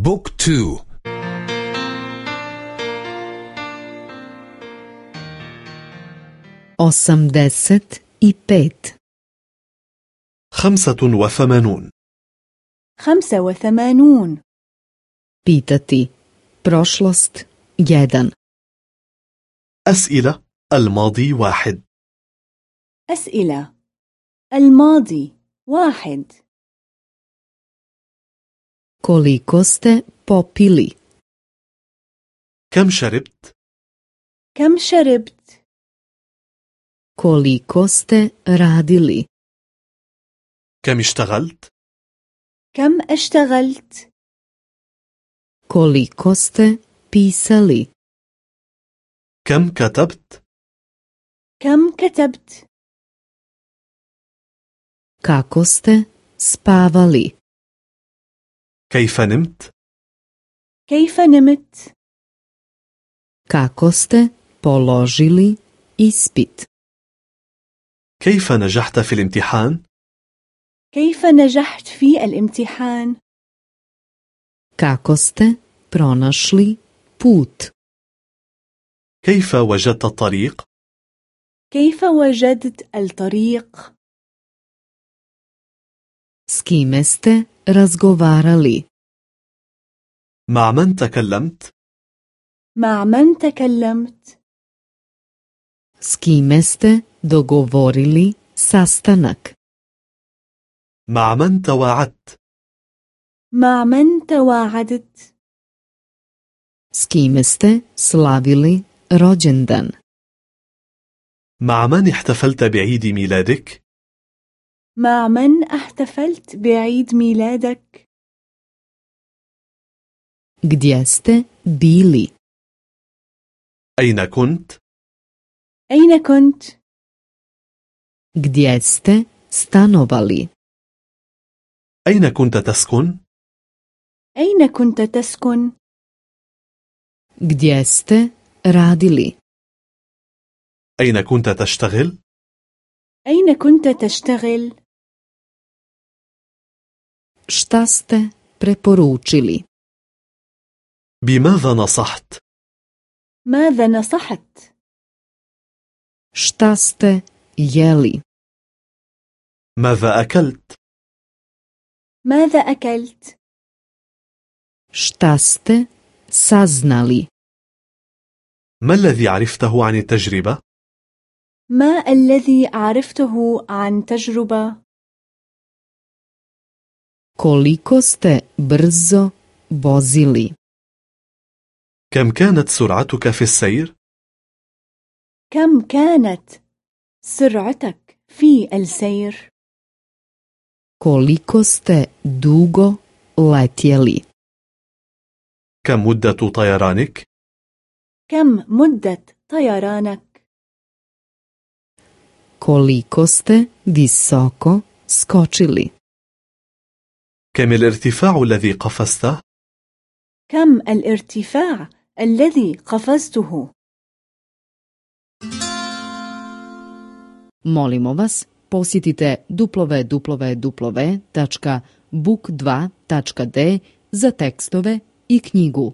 بوك تو. osamdeset i pet خمسة وثمانون. خمسة وثمانون. pitati prošlost jedan أسئلة. الماضي واحد. أسئلة. الماضي واحد. Koliko ste popili كم شربت؟ كم شربت koliko ste radili كم اشتغلت؟ كم اشتغلت koliko ste pisali كم كتبت؟ كم كتبت kako ste spavali كيف نمت؟ كيف نمت kako ste položili ispit كيف نجحت في الامتحان؟ كيف نجحت في الامتحان kako ste pronašli put كيف وجدت الطريق؟ كيف وجدت الطريق s kime ste razgovarali مع من تكلمت؟ مع من تكلمت s kime ste dogovorili sastanak مع من تواعدت؟ مع من تواعدت s kime ste slavili rođendan مع من احتفلت بعيد ميلادك؟ مع من احتفلت بعيد ميلادك gdje ste bili أين كنت؟ أين كنت؟ gdje ste stanovali أين كنت تسكن؟ أين كنت تسكن؟ gdje ste radili أين كنت تشتغل؟ أين كنت تشتغل؟ Šta ste preporučili بماذا نصحت؟ ماذا نصحت؟ šta ste jeli ماذا أكلت؟ ماذا أكلت؟ šta ste saznali ما الذي عرفته عن التجربة؟ ما الذي عرفته عن تجربة؟ Koliko ste brzo vozili كم كانت سرعتك في السير؟ كم كانت سرعتك في السير؟ koliko ste dugo letjeli كم مدة طيرانك؟ كم مدة طيرانك؟ koliko ste visoko skočili كم الارتفاع الذي قفزته؟ كم الارتفاع الذي قفزته؟ Molimo vas, posjetite www.book2.d za tekstove i knjigu.